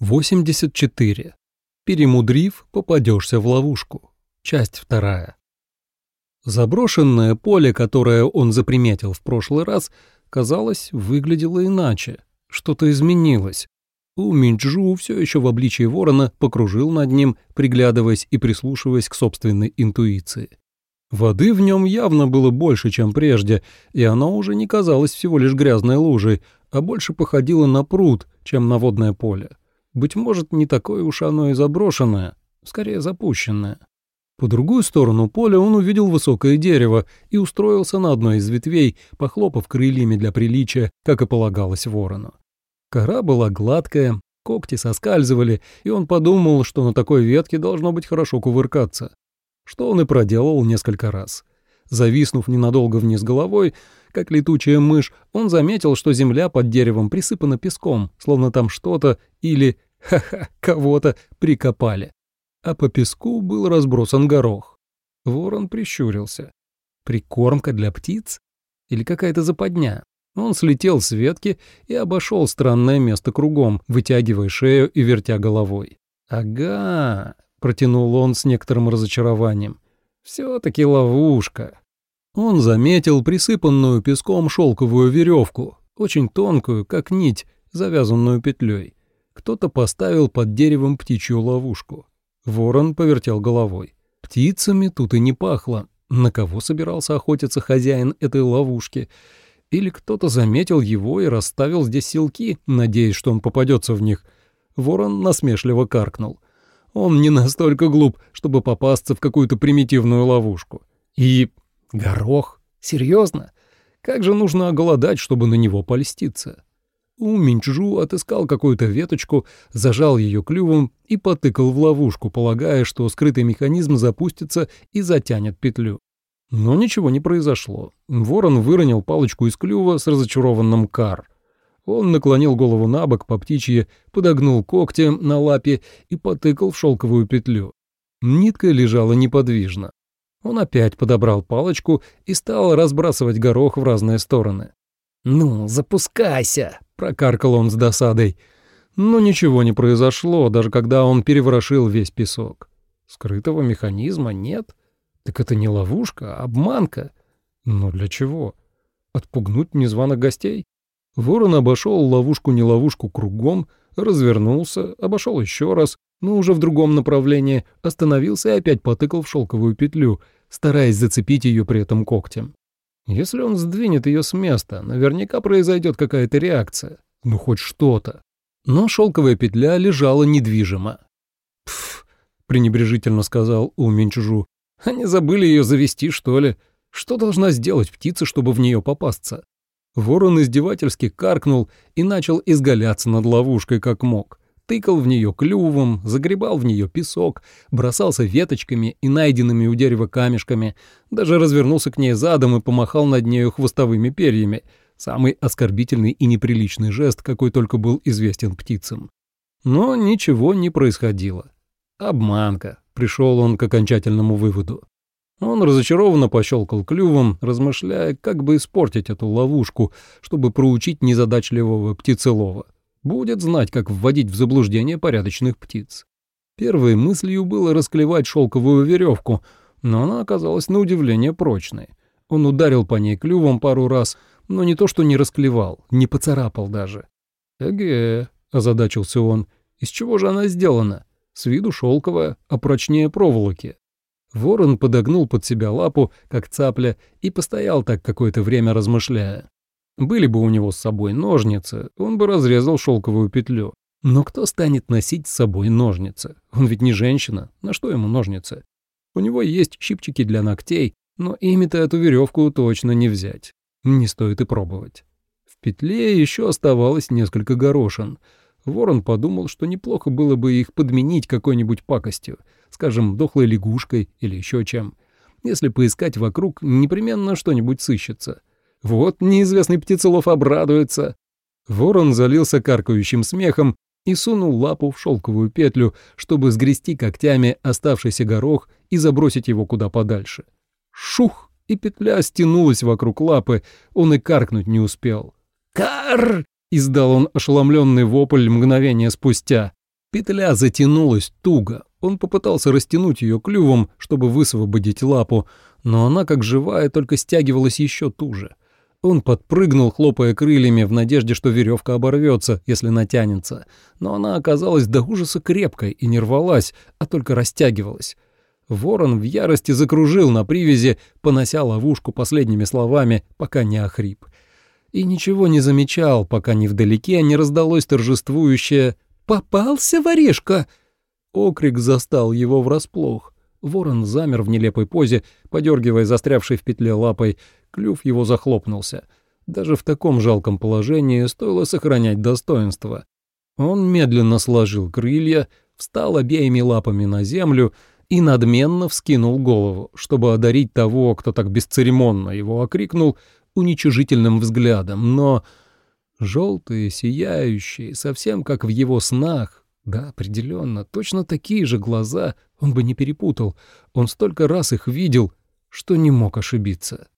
84. Перемудрив, попадешься в ловушку. Часть вторая. Заброшенное поле, которое он заприметил в прошлый раз, казалось, выглядело иначе. Что-то изменилось. У Минджу все еще в обличии ворона покружил над ним, приглядываясь и прислушиваясь к собственной интуиции. Воды в нем явно было больше, чем прежде, и оно уже не казалось всего лишь грязной лужей, а больше походило на пруд, чем на водное поле. Быть может, не такое уж оно и заброшенное, скорее запущенное. По другую сторону поля он увидел высокое дерево и устроился на одной из ветвей, похлопав крыльями для приличия, как и полагалось ворону. Кора была гладкая, когти соскальзывали, и он подумал, что на такой ветке должно быть хорошо кувыркаться. Что он и проделал несколько раз. Зависнув ненадолго вниз головой, как летучая мышь, он заметил, что земля под деревом присыпана песком, словно там что-то или, ха-ха, кого-то прикопали. А по песку был разбросан горох. Ворон прищурился. Прикормка для птиц? Или какая-то западня? Он слетел с ветки и обошел странное место кругом, вытягивая шею и вертя головой. «Ага», — протянул он с некоторым разочарованием, — «все-таки ловушка». Он заметил присыпанную песком шелковую веревку, очень тонкую, как нить, завязанную петлей. Кто-то поставил под деревом птичью ловушку. Ворон повертел головой. Птицами тут и не пахло. На кого собирался охотиться хозяин этой ловушки? Или кто-то заметил его и расставил здесь силки, надеясь, что он попадется в них? Ворон насмешливо каркнул. Он не настолько глуп, чтобы попасться в какую-то примитивную ловушку. И Горох? Серьезно? Как же нужно оголодать, чтобы на него польститься? У Минчжу отыскал какую-то веточку, зажал ее клювом и потыкал в ловушку, полагая, что скрытый механизм запустится и затянет петлю. Но ничего не произошло. Ворон выронил палочку из клюва с разочарованным кар. Он наклонил голову на бок по птичье, подогнул когти на лапе и потыкал в шелковую петлю. Нитка лежала неподвижно. Он опять подобрал палочку и стал разбрасывать горох в разные стороны. «Ну, запускайся!» — прокаркал он с досадой. Но ничего не произошло, даже когда он переворошил весь песок. Скрытого механизма нет. Так это не ловушка, а обманка. Но для чего? Отпугнуть незваных гостей? Ворон обошел ловушку-неловушку кругом, развернулся, обошел еще раз, но уже в другом направлении, остановился и опять потыкал в шелковую петлю, стараясь зацепить ее при этом когтем. Если он сдвинет ее с места, наверняка произойдет какая-то реакция. Ну, хоть что-то. Но шелковая петля лежала недвижимо. «Пф», — пренебрежительно сказал У Минчужу, — «они забыли ее завести, что ли? Что должна сделать птица, чтобы в нее попасться?» Ворон издевательски каркнул и начал изгаляться над ловушкой как мог тыкал в нее клювом, загребал в нее песок, бросался веточками и найденными у дерева камешками, даже развернулся к ней задом и помахал над нею хвостовыми перьями. Самый оскорбительный и неприличный жест, какой только был известен птицам. Но ничего не происходило. Обманка. Пришел он к окончательному выводу. Он разочарованно пощелкал клювом, размышляя, как бы испортить эту ловушку, чтобы проучить незадачливого птицелова. Будет знать, как вводить в заблуждение порядочных птиц. Первой мыслью было расклевать шелковую веревку, но она оказалась на удивление прочной. Он ударил по ней клювом пару раз, но не то что не расклевал, не поцарапал даже. «Эге», — озадачился он, — «из чего же она сделана? С виду шелковая, а прочнее проволоки». Ворон подогнул под себя лапу, как цапля, и постоял так какое-то время размышляя. Были бы у него с собой ножницы, он бы разрезал шелковую петлю. Но кто станет носить с собой ножницы? Он ведь не женщина, на что ему ножницы? У него есть щипчики для ногтей, но ими-то эту веревку точно не взять. Не стоит и пробовать. В петле еще оставалось несколько горошин. Ворон подумал, что неплохо было бы их подменить какой-нибудь пакостью, скажем, дохлой лягушкой или еще чем. Если поискать вокруг, непременно что-нибудь сыщется. Вот неизвестный птицелов обрадуется. Ворон залился каркающим смехом и сунул лапу в шелковую петлю, чтобы сгрести когтями оставшийся горох и забросить его куда подальше. Шух! И петля стянулась вокруг лапы, он и каркнуть не успел. «Кар!» — издал он ошеломленный вопль мгновение спустя. Петля затянулась туго. Он попытался растянуть ее клювом, чтобы высвободить лапу, но она, как живая, только стягивалась еще туже. Он подпрыгнул, хлопая крыльями, в надежде, что веревка оборвется, если натянется, но она оказалась до ужаса крепкой и не рвалась, а только растягивалась. Ворон в ярости закружил на привязи, понося ловушку последними словами, пока не охрип. И ничего не замечал, пока невдалеке не раздалось торжествующее «Попался, воришка!» Окрик застал его врасплох. Ворон замер в нелепой позе, подергивая застрявшей в петле лапой, клюв его захлопнулся. Даже в таком жалком положении стоило сохранять достоинство. Он медленно сложил крылья, встал обеими лапами на землю и надменно вскинул голову, чтобы одарить того, кто так бесцеремонно его окрикнул, уничижительным взглядом, но желтые, сияющие, совсем как в его снах, да, определенно, точно такие же глаза он бы не перепутал, он столько раз их видел, что не мог ошибиться.